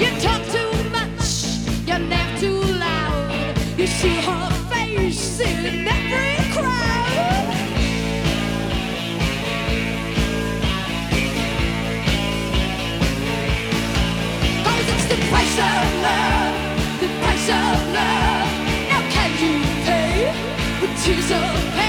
You talk too much, you laugh too loud. You see her face in every crowd. Oh, it's the price of love, the price of love. Now can you pay tears?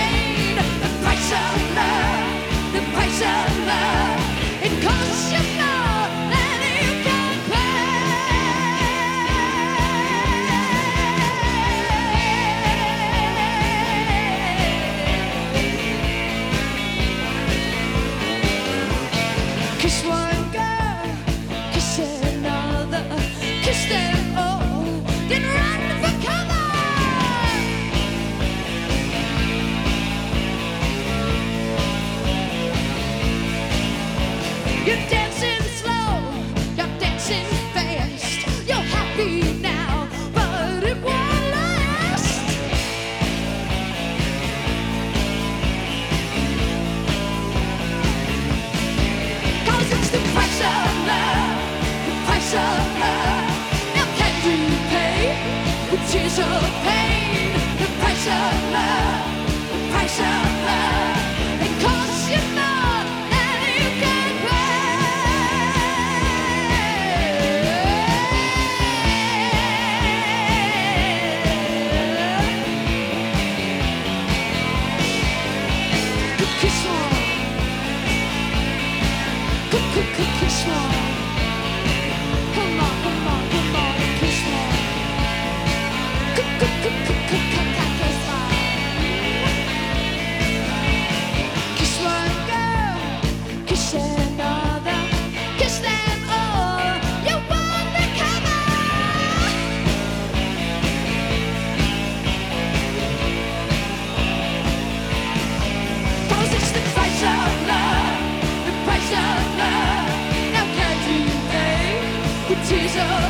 pain, the price of love, the price of love. It costs you more than you can pay. Kiss one, kiss one. Jesus.